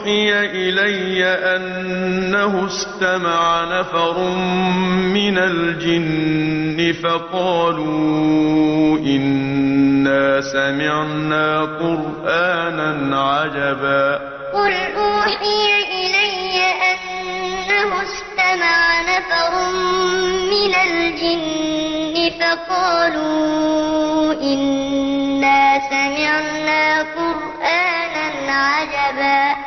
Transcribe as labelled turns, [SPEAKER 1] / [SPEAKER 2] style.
[SPEAKER 1] أوحي إلي أنه استمع نفر من الجن فقالوا إنا سمعنا قرآنا عجبا.
[SPEAKER 2] قل أوحي إلي أنه استمع نفر من الجن فقالوا إنا سمعنا قرآنا عجبا.